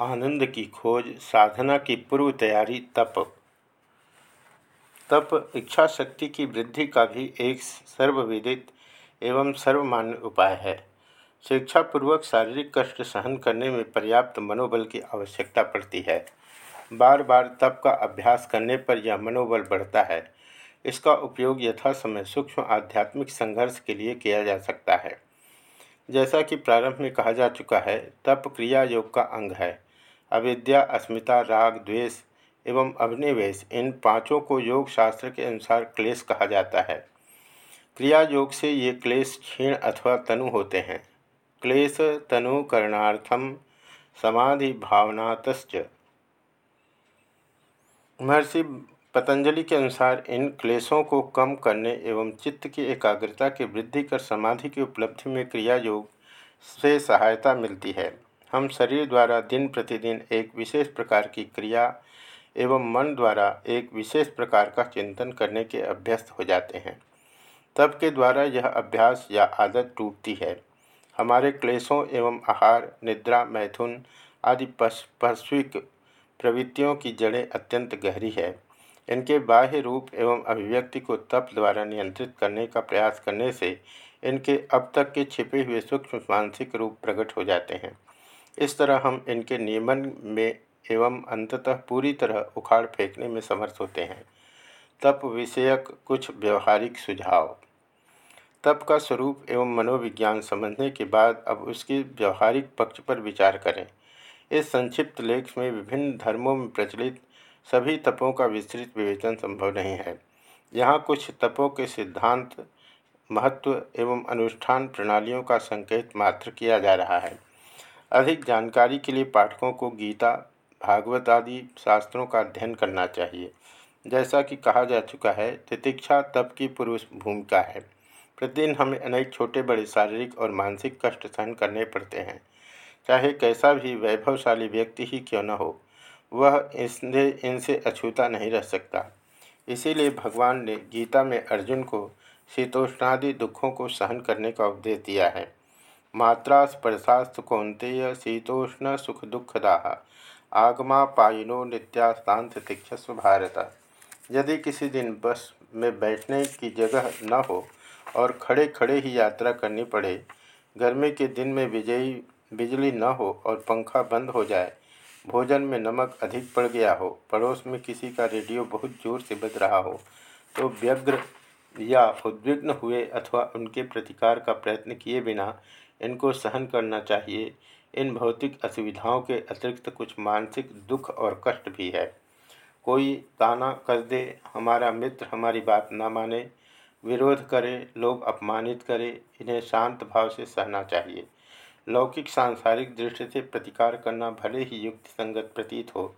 आनंद की खोज, साधना की पूर्व तैयारी, तप। तप इच्छा शक्ति की वृद्धि का भी एक सर्वविदित एवं सर्वमान्य उपाय है। शिक्षापूर्वक शारीरिक कष्ट सहन करने में पर्याप्त मनोबल की आवश्यकता पड़ती है। बार बार तप का अभ्यास करने पर यह मनोबल बढ़ता है। इसका उपयोग यथा समय सूक्ष्म आध्यात्मिक संघर्ष के लिए किया जा सकता है। जैसा कि प्रारंभ में कहा जा चुका है, तप क्रिया योग का अंग है। अविद्या, अस्मिता, राग, द्वेष एवं अभिनिवेश, इन पाँचों को योग शास्त्र के अनुसार क्लेश कहा जाता है। क्रिया योग से ये क्लेश क्षीण अथवा तनु होते हैं। क्लेश तनु करणार्थम समाधि भावनातश्च। महर्षि पतंजलि के अनुसार इन क्लेशों को कम करने एवं चित्त की एकाग्रता की वृद्धि कर समाधि की उपलब्धि में क्रिया योग से सहायता मिलती है। हम शरीर द्वारा दिन प्रतिदिन एक विशेष प्रकार की क्रिया एवं मन द्वारा एक विशेष प्रकार का चिंतन करने के अभ्यस्त हो जाते हैं। तब के द्वारा यह अभ्यास या आदत टूटती है। हमारे क्लेशों एवं आहार, निद्रा, मैथुन आदि पश्विक प्रवृत्तियों की जड़ें अत्यंत गहरी है। इनके बाह्य रूप एवं अभिव्यक्ति को तप द्वारा नियंत्रित करने का प्रयास करने से इनके अब तक के छिपे हुए सूक्ष्म मानसिक रूप प्रकट हो जाते हैं। इस तरह हम इनके नियमन में एवं अंततः पूरी तरह उखाड़ फेंकने में समर्थ होते हैं। तप विषयक कुछ व्यवहारिक सुझाव। तप का स्वरूप एवं मनोविज्ञान समझने के बाद अब उसके व्यवहारिक पक्ष पर विचार करें। इस संक्षिप्त लेख में विभिन्न धर्मों में प्रचलित सभी तपों का विस्तृत विवेचन संभव नहीं है। यहाँ कुछ तपों के सिद्धांत, महत्व एवं अनुष्ठान प्रणालियों का संकेत मात्र किया जा रहा है। अधिक जानकारी के लिए पाठकों को गीता, भागवत आदि शास्त्रों का अध्ययन करना चाहिए। जैसा कि कहा जा चुका है, तितिक्षा तप की पुरुष भूमिका है। प्रतिदिन हमें अनेक छोटे बड़े शारीरिक और मानसिक कष्ट सहन करने पड़ते हैं। चाहे कैसा भी वैभवशाली व्यक्ति ही क्यों न हो, वह इसने, इनसे अछूता नहीं रह सकता। इसीलिए भगवान ने गीता में अर्जुन को शीतोष्णादि दुखों को सहन करने का उपदेश दिया है। मात्रा स्पर्शास्त कौंतेय शीतोष्ण सुख दुखदाह आगमा पाइनो नित्यास्तांत तिक्षस्व भारत यदि किसी दिन बस में बैठने की जगह न हो और खड़े खड़े ही यात्रा करनी पड़े, गर्मी के दिन में विजयी, बिजली न हो और पंखा बंद हो जाए, भोजन में नमक अधिक पड़ गया हो, पड़ोस में किसी का रेडियो बहुत ज़ोर से बज रहा हो तो व्यग्र या उद्विग्न हुए अथवा उनके प्रतिकार का प्रयत्न किए बिना इनको सहन करना चाहिए। इन भौतिक असुविधाओं के अतिरिक्त कुछ मानसिक दुख और कष्ट भी है। कोई ताना कर दे, हमारा मित्र हमारी बात ना माने, विरोध करे, लोग अपमानित करे, इन्हें शांत भाव से सहना चाहिए। लौकिक सांसारिक दृष्टि से प्रतिकार करना भले ही युक्ति संगत प्रतीत हो,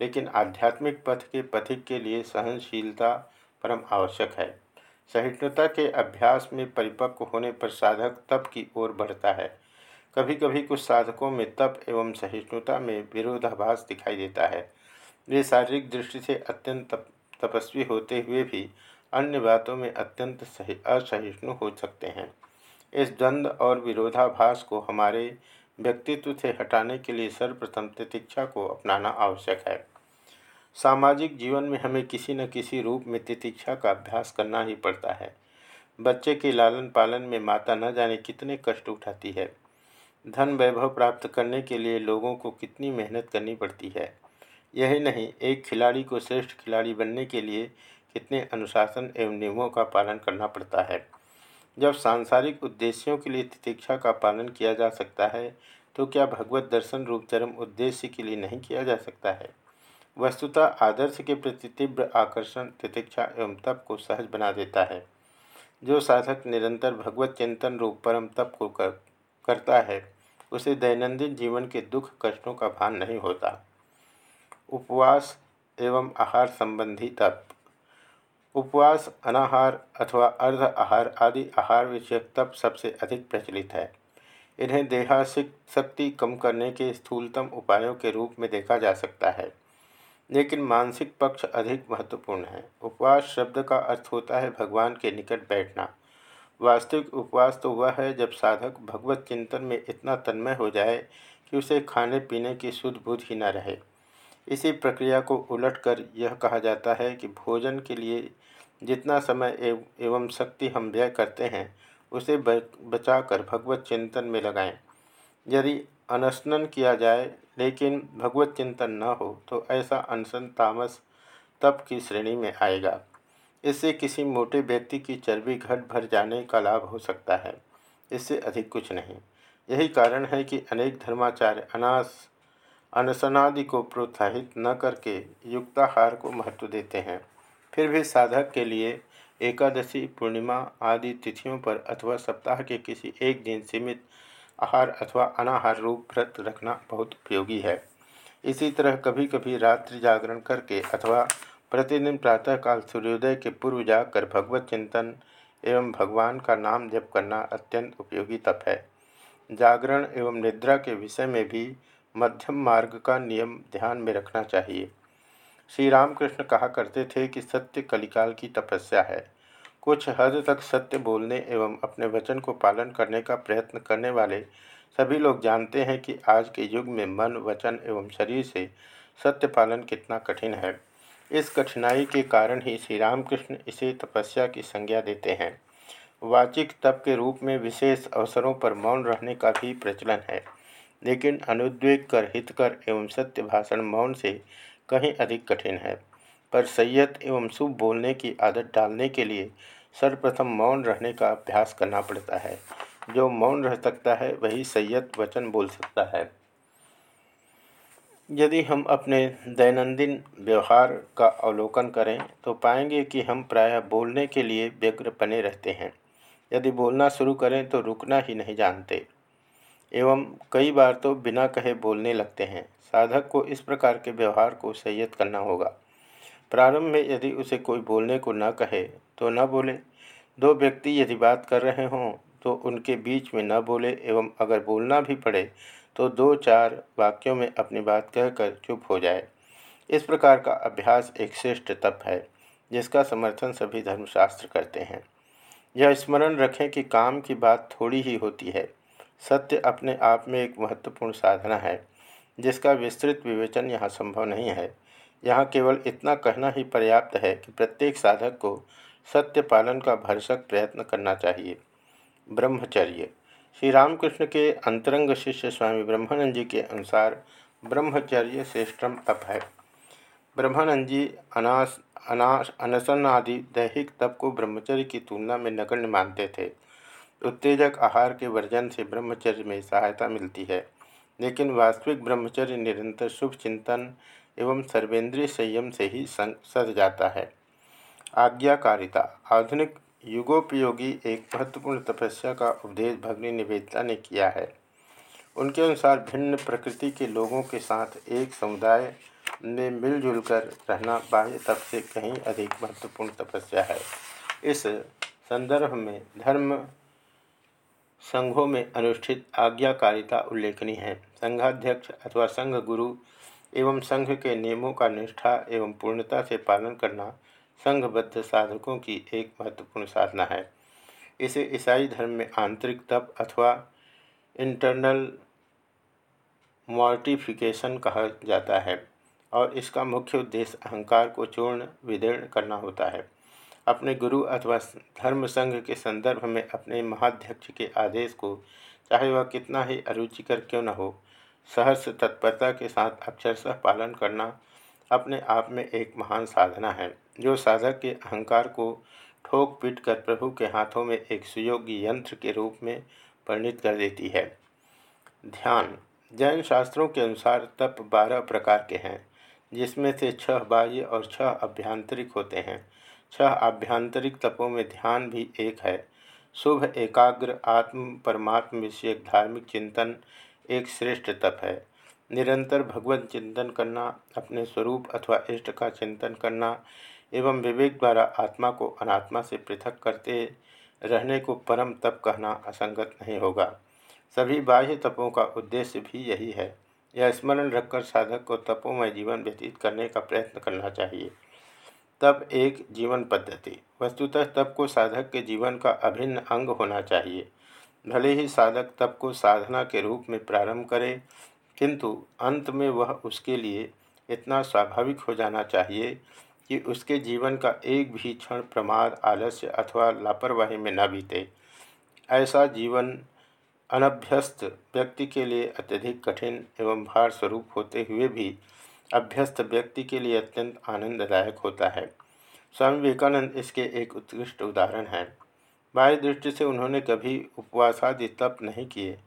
लेकिन आध्यात्मिक पथ के पथिक के लिए सहनशीलता परम आवश्यक है। सहिष्णुता के अभ्यास में परिपक्व होने पर साधक तप की ओर बढ़ता है। कभी कभी कुछ साधकों में तप एवं सहिष्णुता में विरोधाभास दिखाई देता है। वे शारीरिक दृष्टि से अत्यंत तप, तपस्वी होते हुए भी अन्य बातों में अत्यंत असहिष्णु हो सकते हैं। इस द्वंद्व और विरोधाभास को हमारे व्यक्तित्व से हटाने के लिए सर्वप्रथम तितिक्षा को अपनाना आवश्यक है। सामाजिक जीवन में हमें किसी न किसी रूप में तितिक्षा का अभ्यास करना ही पड़ता है। बच्चे के लालन पालन में माता न जाने कितने कष्ट उठाती है। धन वैभव प्राप्त करने के लिए लोगों को कितनी मेहनत करनी पड़ती है। यही नहीं, एक खिलाड़ी को श्रेष्ठ खिलाड़ी बनने के लिए कितने अनुशासन एवं नियमों का पालन करना पड़ता है। जब सांसारिक उद्देश्यों के लिए तितिक्षा का पालन किया जा सकता है तो क्या भगवत दर्शन रूप चरम उद्देश्य के लिए नहीं किया जा सकता है? वस्तुतः आदर्श के प्रति तीव्र आकर्षण तितिक्षा एवं तप को सहज बना देता है। जो साधक निरंतर भगवत चिंतन रूप परम तप को कर, करता है उसे दैनंदिन जीवन के दुख कष्टों का भान नहीं होता। उपवास एवं आहार संबंधी तप। उपवास अनाहार अथवा अर्ध आहार आदि आहार विषयक तप सबसे अधिक प्रचलित है। इन्हें देहासिक शक्ति कम करने के स्थूलतम उपायों के रूप में देखा जा सकता है। लेकिन मानसिक पक्ष अधिक महत्वपूर्ण है। उपवास शब्द का अर्थ होता है भगवान के निकट बैठना। वास्तविक उपवास तो वह है जब साधक भगवत चिंतन में इतना तन्मय हो जाए कि उसे खाने पीने की शुद्ध बुद्ध ही न रहे। इसी प्रक्रिया को उलटकर यह कहा जाता है कि भोजन के लिए जितना समय एव, एवं शक्ति हम व्यय करते हैं उसे बचाकर भगवत चिंतन में लगाएँ। यदि अनशनन किया जाए, लेकिन भगवत चिंतन न हो तो ऐसा अनशन तामस तप की श्रेणी में आएगा। इससे किसी मोटे व्यक्ति की चर्बी घट भर जाने का लाभ हो सकता है। इससे अधिक कुछ नहीं। यही कारण है कि अनेक धर्माचार्य अनास अनशनादि को प्रोत्साहित न करके युक्ताहार को महत्व देते हैं। फिर भी साधक के लिए एकादशी, पूर्णिमा आदि तिथियों पर अथवा सप्ताह के किसी एक दिन सीमित आहार अथवा अनाहार रूप व्रत रखना बहुत उपयोगी है। इसी तरह कभी कभी रात्रि जागरण करके अथवा प्रतिदिन प्रातःकाल सूर्योदय के पूर्व जाकर भगवत चिंतन एवं भगवान का नाम जप करना अत्यंत उपयोगी तप है। जागरण एवं निद्रा के विषय में भी मध्यम मार्ग का नियम ध्यान में रखना चाहिए। श्री रामकृष्ण कहा करते थे कि सत्य कलिकाल की तपस्या है। कुछ हद तक सत्य बोलने एवं अपने वचन को पालन करने का प्रयत्न करने वाले सभी लोग जानते हैं कि आज के युग में मन, वचन एवं शरीर से सत्य पालन कितना कठिन है। इस कठिनाई के कारण ही श्री रामकृष्ण इसे तपस्या की संज्ञा देते हैं। वाचिक तप के रूप में विशेष अवसरों पर मौन रहने का भी प्रचलन है। लेकिन अनुद्वेग कर हितकर एवं सत्य भाषण मौन से कहीं अधिक कठिन है। पर सैयत एवं शुभ बोलने की आदत डालने के लिए सर्वप्रथम मौन रहने का अभ्यास करना पड़ता है। जो मौन रह सकता है, वही सैयत वचन बोल सकता है। यदि हम अपने दैनंदिन व्यवहार का अवलोकन करें तो पाएँगे कि हम प्रायः बोलने के लिए व्यग्र बने रहते हैं। यदि बोलना शुरू करें तो रुकना ही नहीं जानते। एवं कई बार तो बिना कहे बोलने लगते हैं। साधक को इस प्रकार के व्यवहार को संयत करना होगा। प्रारंभ में यदि उसे कोई बोलने को न कहे तो न बोले। दो व्यक्ति यदि बात कर रहे हों तो उनके बीच में न बोले एवं अगर बोलना भी पड़े तो दो चार वाक्यों में अपनी बात कहकर चुप हो जाए। इस प्रकार का अभ्यास एक श्रेष्ठ तप है, जिसका समर्थन सभी धर्मशास्त्र करते हैं। यह स्मरण रखें कि काम की बात थोड़ी ही होती है। सत्य अपने आप में एक महत्वपूर्ण साधना है। जिसका विस्तृत विवेचन यहाँ संभव नहीं है। यहाँ केवल इतना कहना ही पर्याप्त है कि प्रत्येक साधक को सत्य पालन का भरसक प्रयत्न करना चाहिए। ब्रह्मचर्य। श्री रामकृष्ण के अंतरंग शिष्य स्वामी ब्रह्मानंद जी के अनुसार ब्रह्मचर्य श्रेष्ठम तप है। ब्रह्मानंद जी अनास अनास अनशन आदि दैहिक तप को ब्रह्मचर्य की तुलना में नगण्य मानते थे। उत्तेजक आहार के वर्जन से ब्रह्मचर्य में सहायता मिलती है। लेकिन वास्तविक ब्रह्मचर्य निरंतर शुभ चिंतन एवं सर्वेंद्रीय संयम से ही सज जाता है। आज्ञाकारिता। आधुनिक युगोपयोगी एक महत्वपूर्ण तपस्या का उपदेश भगनी निवेदिता ने किया है। उनके अनुसार भिन्न प्रकृति के लोगों के साथ एक समुदाय में मिलजुल कर रहना बाह्य तप से कहीं अधिक महत्वपूर्ण तपस्या है। इस संदर्भ में धर्म संघों में अनुष्ठित आज्ञाकारिता उल्लेखनीय है। संघाध्यक्ष अथवा संघ गुरु एवं संघ के नियमों का निष्ठा एवं पूर्णता से पालन करना संघबद्ध साधकों की एक महत्वपूर्ण साधना है। इसे ईसाई धर्म में आंतरिक तप अथवा इंटरनल मॉर्टिफिकेशन कहा जाता है और इसका मुख्य उद्देश्य अहंकार को चूर्ण, विदीर्ण करना होता है। अपने गुरु अथवा धर्म संघ के संदर्भ में अपने महाध्यक्ष के आदेश को, चाहे वह कितना ही अरुचिकर क्यों न हो, सहर्ष तत्परता के साथ अक्षरशः पालन करना अपने आप में एक महान साधना है, जो साधक के अहंकार को ठोक पीट कर प्रभु के हाथों में एक सुयोगी यंत्र के रूप में परिणित कर देती है। ध्यान जैन शास्त्रों के अनुसार तप बारह प्रकार के हैं, जिसमें से छह बाह्य और छह अभ्यांतरिक होते हैं। छह आभ्यंतरिक तपों में ध्यान भी एक है। शुभ, एकाग्र, आत्म, परमात्म विषयक धार्मिक चिंतन एक श्रेष्ठ तप है। निरंतर भगवत चिंतन करना, अपने स्वरूप अथवा इष्ट का चिंतन करना एवं विवेक द्वारा आत्मा को अनात्मा से पृथक करते रहने को परम तप कहना असंगत नहीं होगा। सभी बाह्य तपों का उद्देश्य भी यही है। यह स्मरण रखकर साधक को तपोमय जीवन व्यतीत करने का प्रयत्न करना चाहिए। तब एक जीवन पद्धति। वस्तुतः तप को साधक के जीवन का अभिन्न अंग होना चाहिए। भले ही साधक तप को साधना के रूप में प्रारंभ करे, किंतु अंत में वह उसके लिए इतना स्वाभाविक हो जाना चाहिए कि उसके जीवन का एक भी क्षण प्रमाद, आलस्य अथवा लापरवाही में न बीते। ऐसा जीवन अनभ्यस्त व्यक्ति के लिए अत्यधिक कठिन एवं भार स्वरूप होते हुए भी अभ्यस्त व्यक्ति के लिए अत्यंत आनंददायक होता है। स्वामी विवेकानंद इसके एक उत्कृष्ट उदाहरण हैं। बाह्य दृष्टि से उन्होंने कभी उपवासादि तप नहीं किए,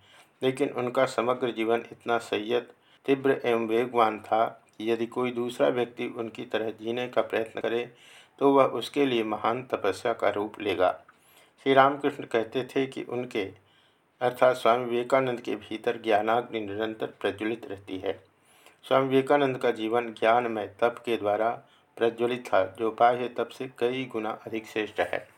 लेकिन उनका समग्र जीवन इतना संयत तीव्र एवं वेगवान था कि यदि कोई दूसरा व्यक्ति उनकी तरह जीने का प्रयत्न करे तो वह उसके लिए महान तपस्या का रूप लेगा। श्री रामकृष्ण कहते थे कि उनके, अर्थात स्वामी विवेकानंद के भीतर ज्ञानाग्नि निरंतर प्रज्वलित रहती है। स्वामी विवेकानंद का जीवन ज्ञान में तप के द्वारा प्रज्वलित था। जो बाह्य तप से कई गुना अधिक श्रेष्ठ है।